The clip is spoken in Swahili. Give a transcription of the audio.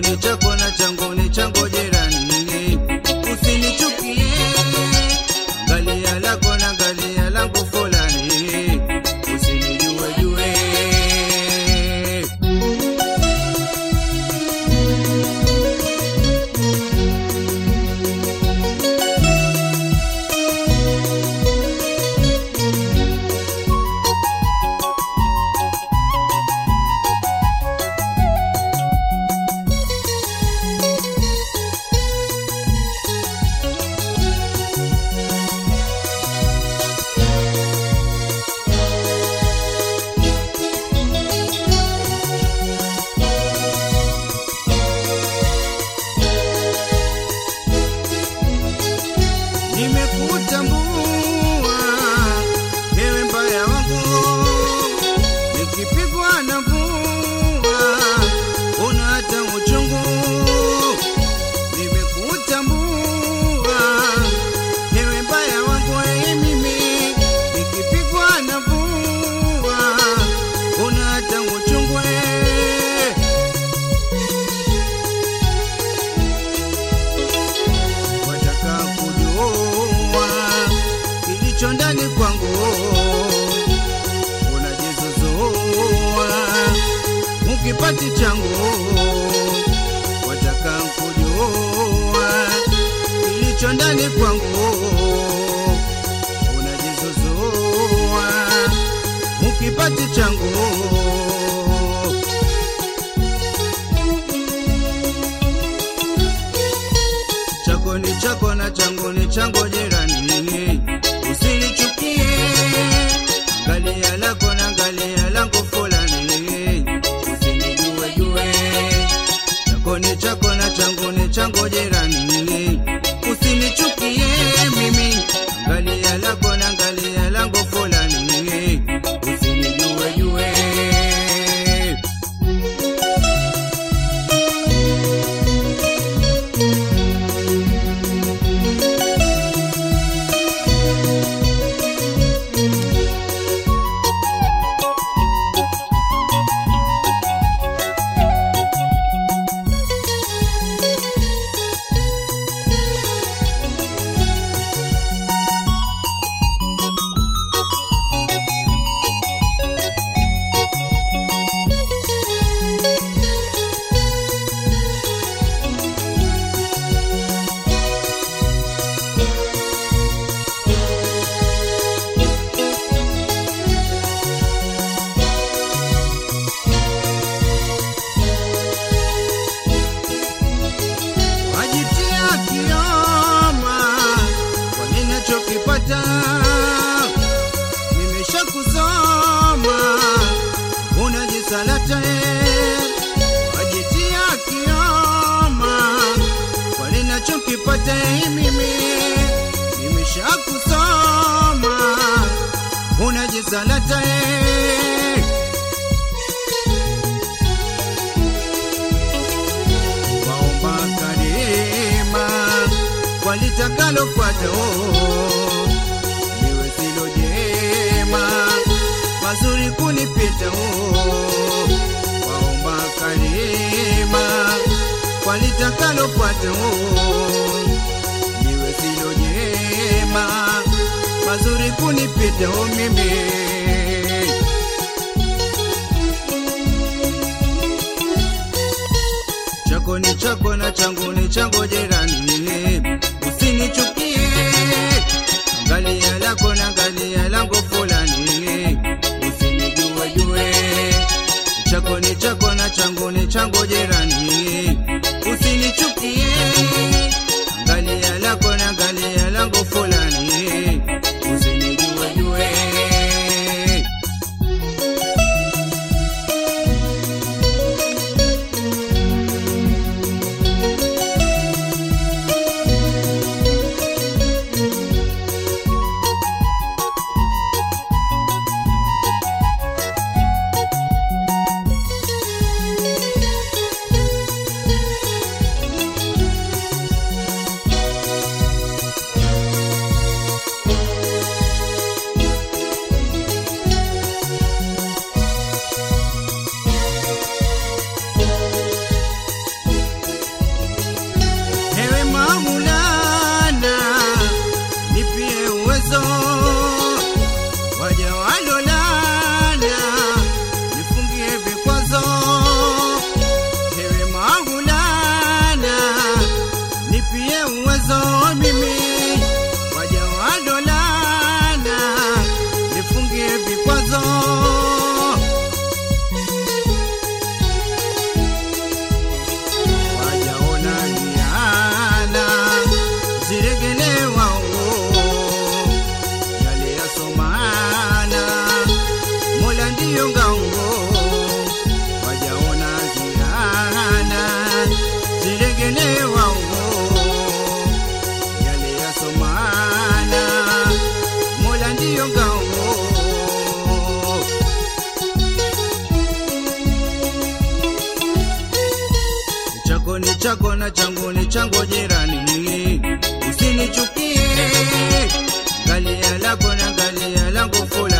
nicheko ukipati changu. Wataka kujua kilicho ndani kwangu. Unajizuzua ukipati changu. Chako ni chako na changu ni changu jirani. Usilichukie angalia lako kwa ninachokipata nimesha kusoma unajisalata wajitia kioma. Kwa ninachokipata mimi? Nimesha kusoma unajisalata kwa litakalofuata oh, liwe silo jema mazuri kunipita oh, waomba karima kwa litakalofuata oh, liwe silo jema mazuri kunipita oh, mimi. Chako ni chako na changu ni chango jirani, chako na changu ni changu jirani, usinichukie. Galia lako na galia langu fulani,